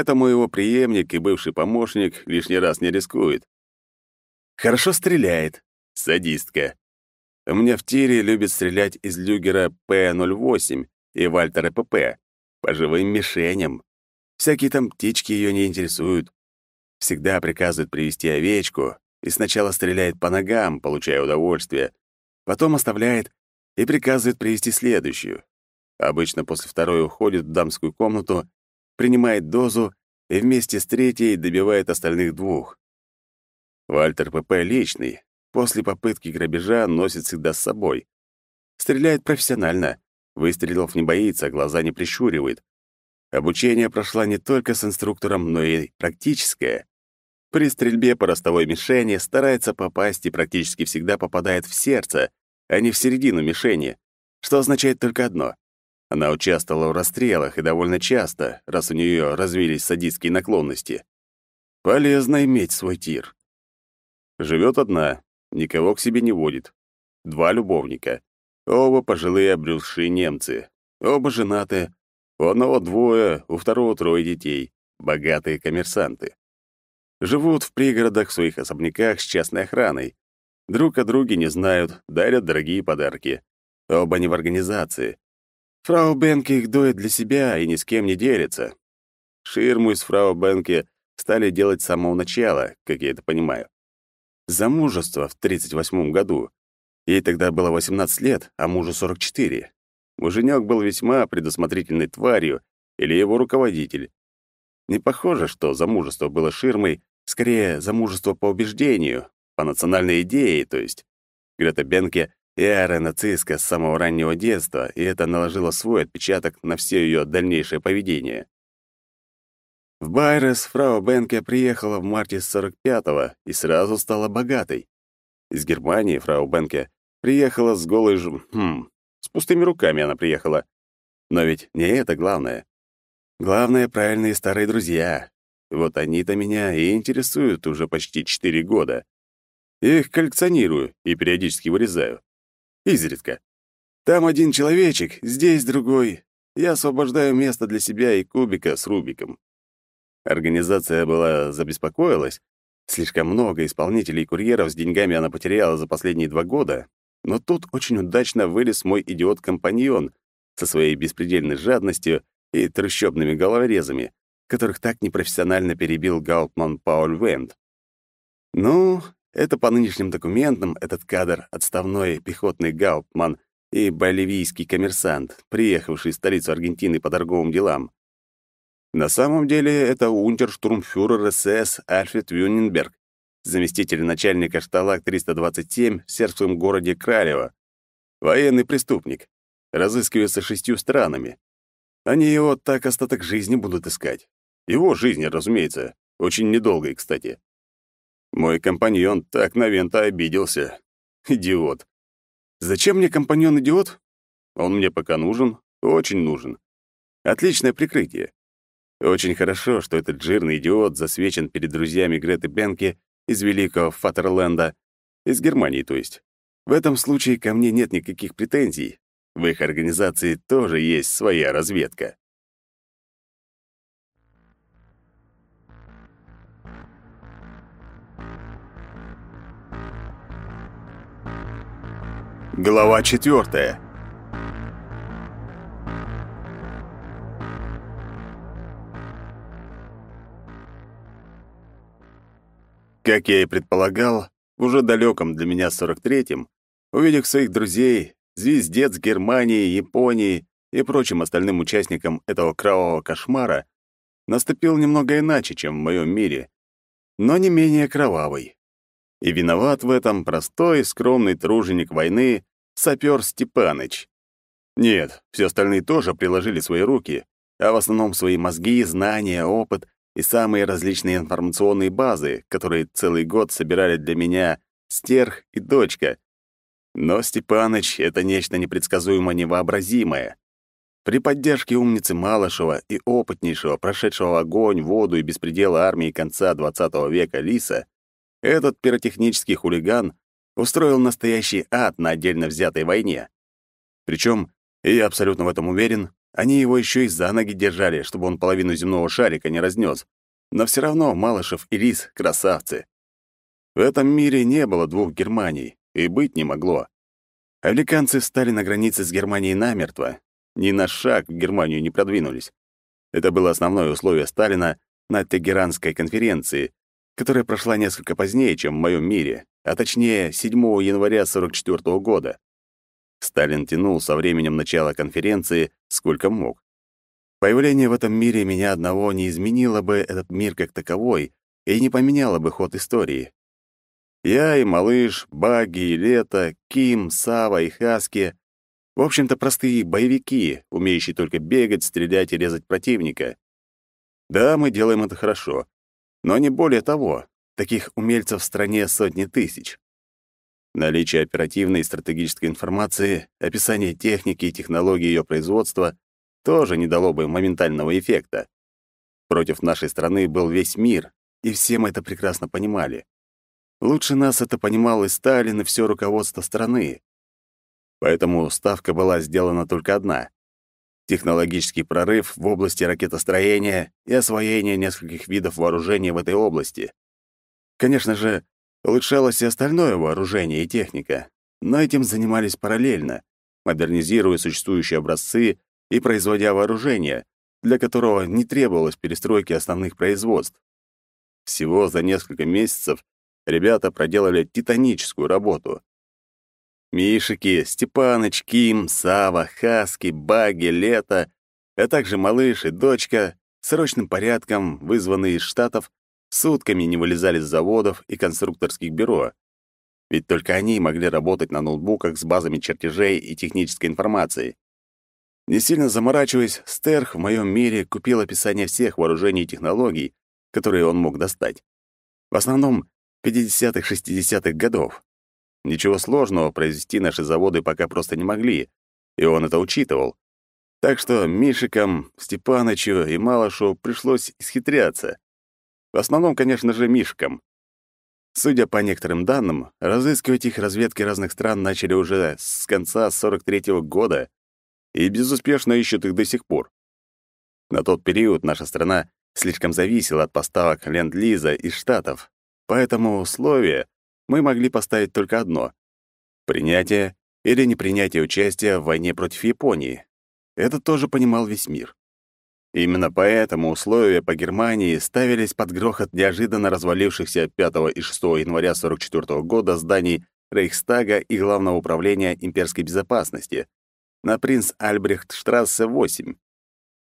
Поэтому его преемник и бывший помощник лишний раз не рискует. Хорошо стреляет. Садистка. У меня в тире любят стрелять из люгера П-08 и Вальтера ПП по живым мишеням. Всякие там птички ее не интересуют. Всегда приказывает привести овечку и сначала стреляет по ногам, получая удовольствие, потом оставляет и приказывает привести следующую. Обычно после второй уходит в дамскую комнату, принимает дозу и вместе с третьей добивает остальных двух. Вальтер ПП личный, после попытки грабежа носит всегда с собой. Стреляет профессионально, выстрелов не боится, глаза не прищуривает. Обучение прошла не только с инструктором, но и практическое. При стрельбе по ростовой мишени старается попасть и практически всегда попадает в сердце, а не в середину мишени, что означает только одно. Она участвовала в расстрелах и довольно часто, раз у нее развились садистские наклонности. Полезно иметь свой тир. Живет одна, никого к себе не водит. Два любовника. Оба пожилые обрюзшие немцы. Оба женаты. У одного двое, у второго трое детей. Богатые коммерсанты. Живут в пригородах в своих особняках с частной охраной. Друг о друге не знают, дарят дорогие подарки. Оба не в организации. Фрау Бенке их доит для себя и ни с кем не делится. Ширму из фрау Бенке стали делать с самого начала, как я это понимаю замужество в 38 году. Ей тогда было 18 лет, а мужу 44. Муженек был весьма предусмотрительной тварью или его руководитель. Не похоже, что замужество было ширмой, скорее замужество по убеждению, по национальной идее, то есть. Грета Бенке Яра нацистка с самого раннего детства, и это наложило свой отпечаток на все ее дальнейшее поведение. В Байрес фрау Бенке приехала в марте 45-го и сразу стала богатой. Из Германии фрау Бенке приехала с голой ж... Хм, с пустыми руками она приехала. Но ведь не это главное. Главное — правильные старые друзья. Вот они-то меня и интересуют уже почти четыре года. Я их коллекционирую и периодически вырезаю. Изредка. Там один человечек, здесь другой. Я освобождаю место для себя и кубика с Рубиком. Организация была забеспокоилась. Слишком много исполнителей и курьеров с деньгами она потеряла за последние два года. Но тут очень удачно вылез мой идиот-компаньон со своей беспредельной жадностью и трущобными головорезами, которых так непрофессионально перебил Гаутман Пауль Вент. Ну, это по нынешним документам этот кадр — отставной пехотный Гауптман и боливийский коммерсант, приехавший в столицу Аргентины по торговым делам. На самом деле это унтерштурмфюрер СС Альфред Вюненберг, заместитель начальника шталак 327 в сербском городе Кралево. Военный преступник. Разыскивается шестью странами. Они его так остаток жизни будут искать. Его жизни, разумеется. Очень недолгой, кстати. Мой компаньон так на Вента обиделся. Идиот. Зачем мне компаньон-идиот? Он мне пока нужен, очень нужен. Отличное прикрытие. Очень хорошо, что этот жирный идиот засвечен перед друзьями Греты Бенке из великого Фатерленда, из Германии, то есть. В этом случае ко мне нет никаких претензий. В их организации тоже есть своя разведка. Глава четвертая. Как я и предполагал, в уже далеком для меня 43-м, увидев своих друзей, звездец Германии, Японии и прочим остальным участникам этого кровавого кошмара, наступил немного иначе, чем в моем мире, но не менее кровавый. И виноват в этом простой, скромный труженик войны, сапер Степаныч. Нет, все остальные тоже приложили свои руки, а в основном свои мозги, знания, опыт и самые различные информационные базы, которые целый год собирали для меня стерх и дочка. Но Степаныч — это нечто непредсказуемо невообразимое. При поддержке умницы Малышева и опытнейшего, прошедшего огонь, воду и беспредел армии конца XX века Лиса, этот пиротехнический хулиган устроил настоящий ад на отдельно взятой войне. Причем, и я абсолютно в этом уверен, Они его еще и за ноги держали, чтобы он половину земного шарика не разнес. Но все равно Малышев и Рис — красавцы. В этом мире не было двух Германий, и быть не могло. Американцы встали на границе с Германией намертво, ни на шаг в Германию не продвинулись. Это было основное условие Сталина на Тегеранской конференции, которая прошла несколько позднее, чем в моем мире, а точнее 7 января 1944 года. Сталин тянул со временем начала конференции сколько мог. Появление в этом мире меня одного не изменило бы этот мир как таковой и не поменяло бы ход истории. Я и малыш, Багги и Лето, Ким, Сава и Хаски в общем-то, простые боевики, умеющие только бегать, стрелять и резать противника. Да, мы делаем это хорошо, но не более того. Таких умельцев в стране сотни тысяч. Наличие оперативной и стратегической информации, описание техники и технологии ее производства тоже не дало бы моментального эффекта. Против нашей страны был весь мир, и все мы это прекрасно понимали. Лучше нас это понимал и Сталин, и все руководство страны. Поэтому ставка была сделана только одна — технологический прорыв в области ракетостроения и освоение нескольких видов вооружения в этой области. Конечно же, улучшалось и остальное вооружение и техника, но этим занимались параллельно, модернизируя существующие образцы и производя вооружение, для которого не требовалось перестройки основных производств. Всего за несколько месяцев ребята проделали титаническую работу. Мишики, Степаныч, Ким, Сава, Хаски, Баги, Лето, а также малыш и дочка, срочным порядком, вызванные из Штатов, сутками не вылезали с заводов и конструкторских бюро. Ведь только они могли работать на ноутбуках с базами чертежей и технической информации. Не сильно заморачиваясь, Стерх в моем мире купил описание всех вооружений и технологий, которые он мог достать. В основном 50-60-х годов, Ничего сложного произвести наши заводы пока просто не могли, и он это учитывал. Так что Мишикам, Степанычу и Малышу пришлось исхитряться. В основном, конечно же, Мишкам. Судя по некоторым данным, разыскивать их разведки разных стран начали уже с конца 43-го года и безуспешно ищут их до сих пор. На тот период наша страна слишком зависела от поставок Ленд-Лиза из Штатов, поэтому условия, мы могли поставить только одно — принятие или непринятие участия в войне против Японии. Это тоже понимал весь мир. Именно поэтому условия по Германии ставились под грохот неожиданно развалившихся 5 и 6 января 1944 года зданий Рейхстага и Главного управления имперской безопасности на принц Альбрехт-штрассе 8.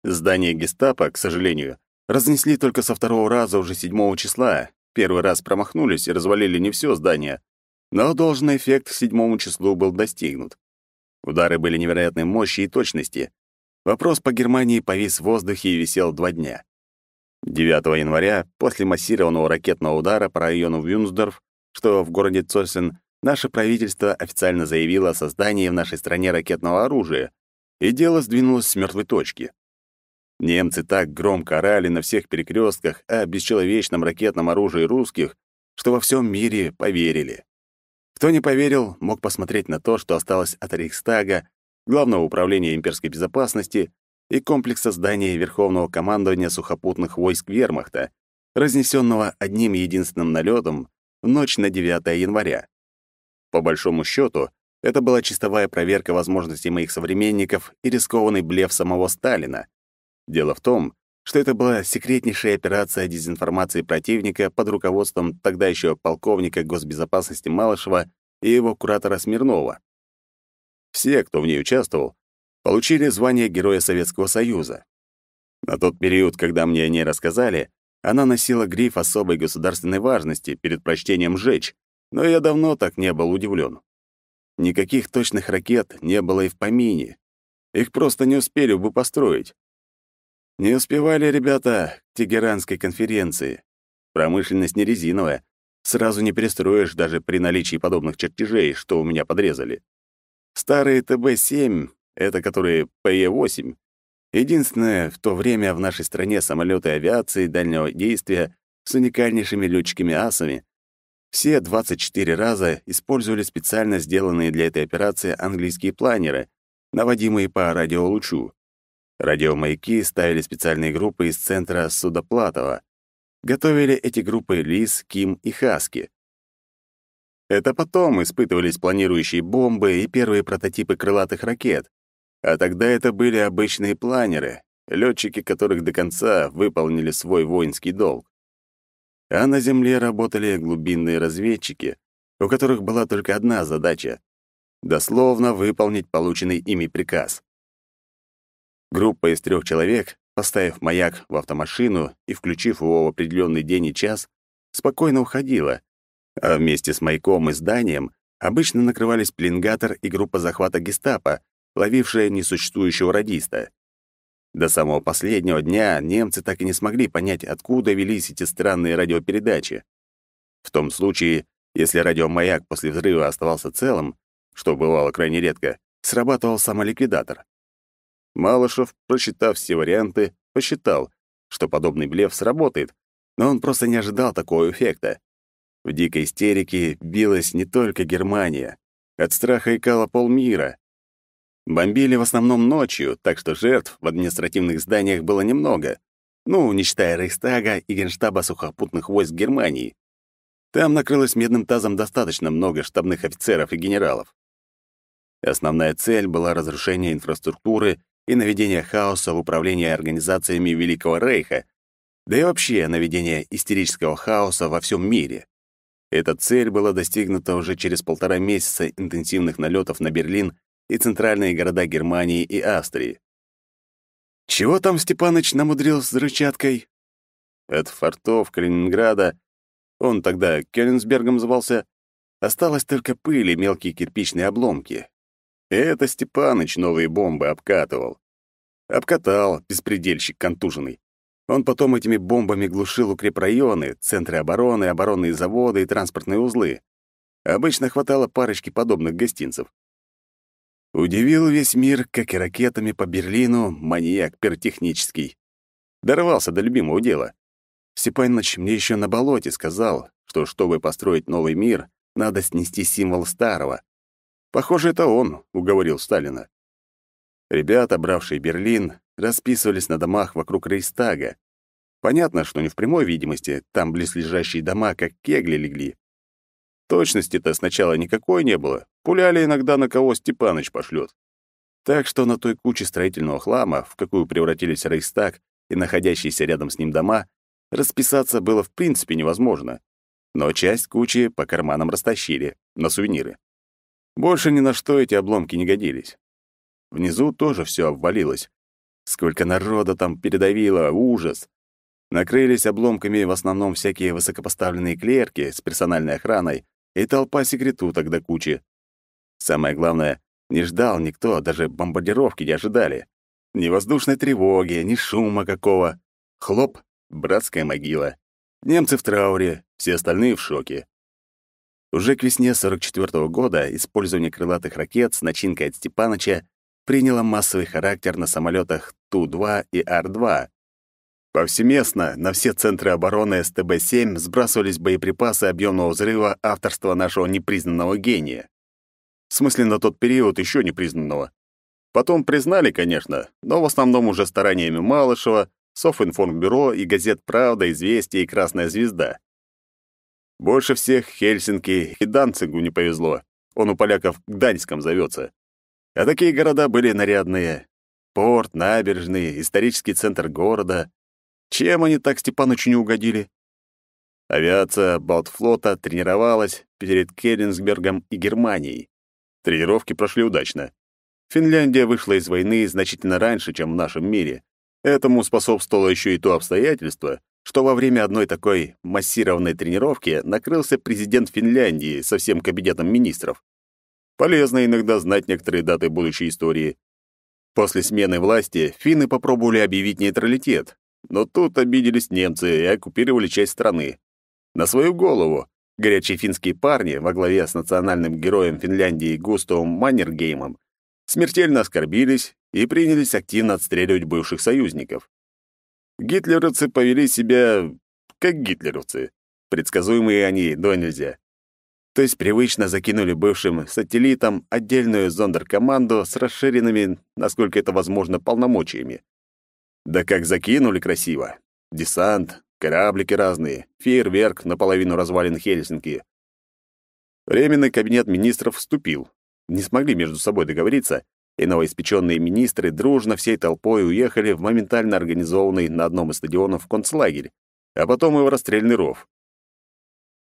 Здание гестапо, к сожалению, разнесли только со второго раза уже 7 числа, Первый раз промахнулись и развалили не все здание, но должный эффект к седьмому числу был достигнут. Удары были невероятной мощи и точности. Вопрос по Германии повис в воздухе и висел два дня. 9 января, после массированного ракетного удара по району Вюнсдорф, что в городе Цосен, наше правительство официально заявило о создании в нашей стране ракетного оружия, и дело сдвинулось с мертвой точки. Немцы так громко орали на всех перекрестках о бесчеловечном ракетном оружии русских, что во всем мире поверили. Кто не поверил, мог посмотреть на то, что осталось от Рейхстага, Главного управления имперской безопасности и комплекса зданий Верховного командования сухопутных войск Вермахта, разнесенного одним единственным налетом в ночь на 9 января. По большому счету, это была чистовая проверка возможностей моих современников и рискованный блеф самого Сталина. Дело в том, что это была секретнейшая операция дезинформации противника под руководством тогда еще полковника госбезопасности Малышева и его куратора Смирнова. Все, кто в ней участвовал, получили звание Героя Советского Союза. На тот период, когда мне о ней рассказали, она носила гриф особой государственной важности перед прочтением «Жечь», но я давно так не был удивлен. Никаких точных ракет не было и в помине. Их просто не успели бы построить. Не успевали ребята к Тегеранской конференции. Промышленность не резиновая. Сразу не перестроишь даже при наличии подобных чертежей, что у меня подрезали. Старые ТБ-7, это которые ПЕ-8, единственное в то время в нашей стране самолеты авиации дальнего действия с уникальнейшими летчиками-асами, все 24 раза использовали специально сделанные для этой операции английские планеры, наводимые по радиолучу. Радиомаяки ставили специальные группы из центра Судоплатова. Готовили эти группы Лис, Ким и Хаски. Это потом испытывались планирующие бомбы и первые прототипы крылатых ракет. А тогда это были обычные планеры, летчики которых до конца выполнили свой воинский долг. А на Земле работали глубинные разведчики, у которых была только одна задача — дословно выполнить полученный ими приказ. Группа из трех человек, поставив маяк в автомашину и включив его в определенный день и час, спокойно уходила, а вместе с маяком и зданием обычно накрывались пленгатор и группа захвата гестапо, ловившая несуществующего радиста. До самого последнего дня немцы так и не смогли понять, откуда велись эти странные радиопередачи. В том случае, если радиомаяк после взрыва оставался целым, что бывало крайне редко, срабатывал самоликвидатор. Малышев, просчитав все варианты, посчитал, что подобный блеф сработает, но он просто не ожидал такого эффекта. В дикой истерике билась не только Германия. От страха икало полмира. Бомбили в основном ночью, так что жертв в административных зданиях было немного. Ну, не считая Рейхстага и Генштаба сухопутных войск Германии. Там накрылось медным тазом достаточно много штабных офицеров и генералов. Основная цель была разрушение инфраструктуры и наведение хаоса в управлении организациями Великого Рейха, да и вообще наведение истерического хаоса во всем мире. Эта цель была достигнута уже через полтора месяца интенсивных налетов на Берлин и центральные города Германии и Австрии. Чего там Степаныч намудрил с взрывчаткой? От фортов Калининграда, он тогда Кёнигсбергом звался, осталось только пыль и мелкие кирпичные обломки. Это Степаныч новые бомбы обкатывал. Обкатал, беспредельщик контуженный. Он потом этими бомбами глушил укрепрайоны, центры обороны, оборонные заводы и транспортные узлы. Обычно хватало парочки подобных гостинцев. Удивил весь мир, как и ракетами по Берлину, маньяк пиротехнический. Дорвался до любимого дела. Степаныч мне еще на болоте сказал, что чтобы построить новый мир, надо снести символ старого. Похоже, это он уговорил Сталина. Ребята, бравшие Берлин, расписывались на домах вокруг Рейхстага. Понятно, что не в прямой видимости, там близлежащие дома как кегли легли. Точности-то сначала никакой не было, пуляли иногда на кого Степаныч пошлет. Так что на той куче строительного хлама, в какую превратились Рейхстаг и находящиеся рядом с ним дома, расписаться было в принципе невозможно. Но часть кучи по карманам растащили, на сувениры. Больше ни на что эти обломки не годились. Внизу тоже все обвалилось. Сколько народа там передавило, ужас. Накрылись обломками в основном всякие высокопоставленные клерки с персональной охраной и толпа секретуток до кучи. Самое главное, не ждал никто, даже бомбардировки не ожидали. Ни воздушной тревоги, ни шума какого. Хлоп, братская могила. Немцы в трауре, все остальные в шоке. Уже к весне 44 -го года использование крылатых ракет с начинкой от Степаныча приняло массовый характер на самолетах Ту-2 и Ар-2. Повсеместно на все центры обороны СТБ-7 сбрасывались боеприпасы объемного взрыва авторства нашего непризнанного гения. В смысле, на тот период еще непризнанного. Потом признали, конечно, но в основном уже стараниями Малышева, Софинформбюро и газет «Правда», «Известия» и «Красная звезда». Больше всех Хельсинки и Данцигу не повезло. Он у поляков Гданьском зовется. А такие города были нарядные. Порт, набережные, исторический центр города. Чем они так Степанычу не угодили? Авиация Балтфлота тренировалась перед Келлинсбергом и Германией. Тренировки прошли удачно. Финляндия вышла из войны значительно раньше, чем в нашем мире. Этому способствовало еще и то обстоятельство, что во время одной такой массированной тренировки накрылся президент Финляндии со всем кабинетом министров. Полезно иногда знать некоторые даты будущей истории. После смены власти финны попробовали объявить нейтралитет, но тут обиделись немцы и оккупировали часть страны. На свою голову горячие финские парни во главе с национальным героем Финляндии Густавом Маннергеймом смертельно оскорбились и принялись активно отстреливать бывших союзников. Гитлеровцы повели себя как гитлеровцы. Предсказуемые они до нельзя. То есть привычно закинули бывшим сателлитам отдельную зондеркоманду с расширенными, насколько это возможно, полномочиями. Да как закинули красиво. Десант, кораблики разные, фейерверк наполовину развалин Хельсинки. Временный кабинет министров вступил. Не смогли между собой договориться, и новоиспеченные министры дружно всей толпой уехали в моментально организованный на одном из стадионов концлагерь, а потом и в расстрельный ров.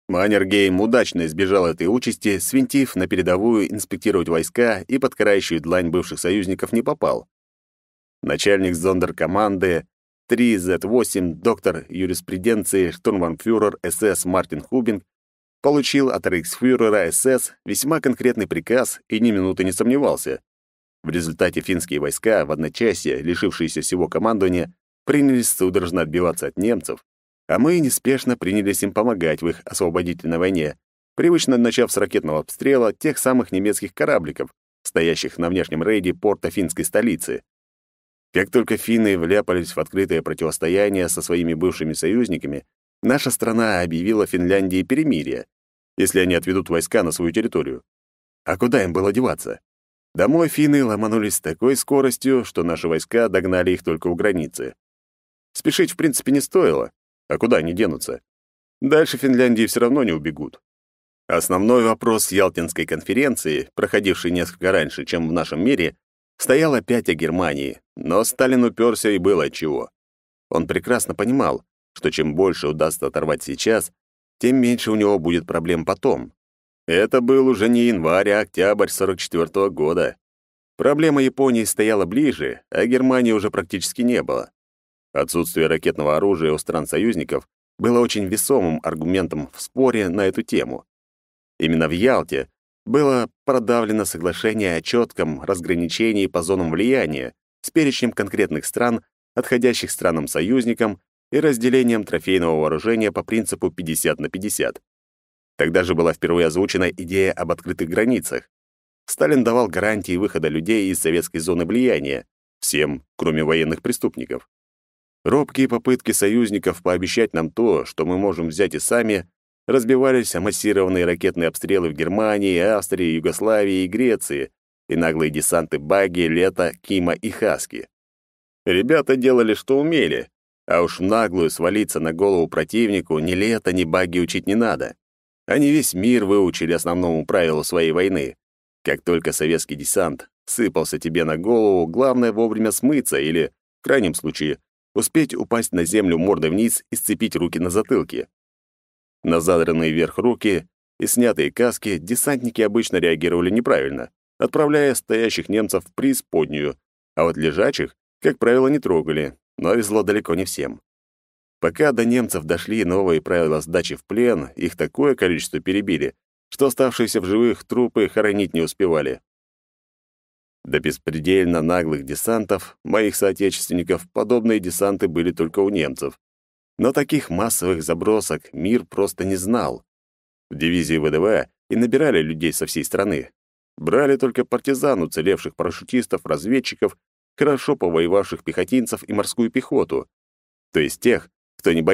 Маннергейм удачно избежал этой участи, свинтив на передовую инспектировать войска и под карающую длань бывших союзников не попал. Начальник зондеркоманды 3Z8, доктор юриспруденции, штурмбанфюрер СС Мартин Хубинг получил от рейхсфюрера СС весьма конкретный приказ и ни минуты не сомневался. В результате финские войска, в одночасье лишившиеся всего командования, принялись судорожно отбиваться от немцев, а мы неспешно принялись им помогать в их освободительной войне, привычно начав с ракетного обстрела тех самых немецких корабликов, стоящих на внешнем рейде порта финской столицы. Как только финны вляпались в открытое противостояние со своими бывшими союзниками, наша страна объявила Финляндии перемирие, если они отведут войска на свою территорию. А куда им было деваться? Домой финны ломанулись с такой скоростью, что наши войска догнали их только у границы. Спешить, в принципе, не стоило. А куда они денутся? Дальше Финляндии все равно не убегут. Основной вопрос Ялтинской конференции, проходившей несколько раньше, чем в нашем мире, стоял опять о Германии, но Сталин уперся и было отчего. Он прекрасно понимал, что чем больше удастся оторвать сейчас, тем меньше у него будет проблем потом. Это был уже не январь, а октябрь 44 -го года. Проблема Японии стояла ближе, а Германии уже практически не было. Отсутствие ракетного оружия у стран-союзников было очень весомым аргументом в споре на эту тему. Именно в Ялте было продавлено соглашение о четком разграничении по зонам влияния с перечнем конкретных стран, отходящих странам-союзникам и разделением трофейного вооружения по принципу 50 на 50. Тогда же была впервые озвучена идея об открытых границах. Сталин давал гарантии выхода людей из советской зоны влияния, всем, кроме военных преступников. Робкие попытки союзников пообещать нам то, что мы можем взять и сами, разбивались о массированные ракетные обстрелы в Германии, Австрии, Югославии и Греции и наглые десанты Баги, Лета, Кима и Хаски. Ребята делали, что умели, а уж наглую свалиться на голову противнику ни Лета, ни Баги учить не надо. Они весь мир выучили основному правилу своей войны. Как только советский десант сыпался тебе на голову, главное вовремя смыться или, в крайнем случае, успеть упасть на землю мордой вниз и сцепить руки на затылке. На задранные вверх руки и снятые каски десантники обычно реагировали неправильно, отправляя стоящих немцев в преисподнюю, а вот лежачих, как правило, не трогали, но везло далеко не всем. Пока до немцев дошли новые правила сдачи в плен, их такое количество перебили, что оставшиеся в живых трупы хоронить не успевали. До беспредельно наглых десантов, моих соотечественников, подобные десанты были только у немцев. Но таких массовых забросок мир просто не знал. В дивизии ВДВ и набирали людей со всей страны. Брали только партизан, уцелевших парашютистов, разведчиков, хорошо повоевавших пехотинцев и морскую пехоту. То есть тех, кто не боится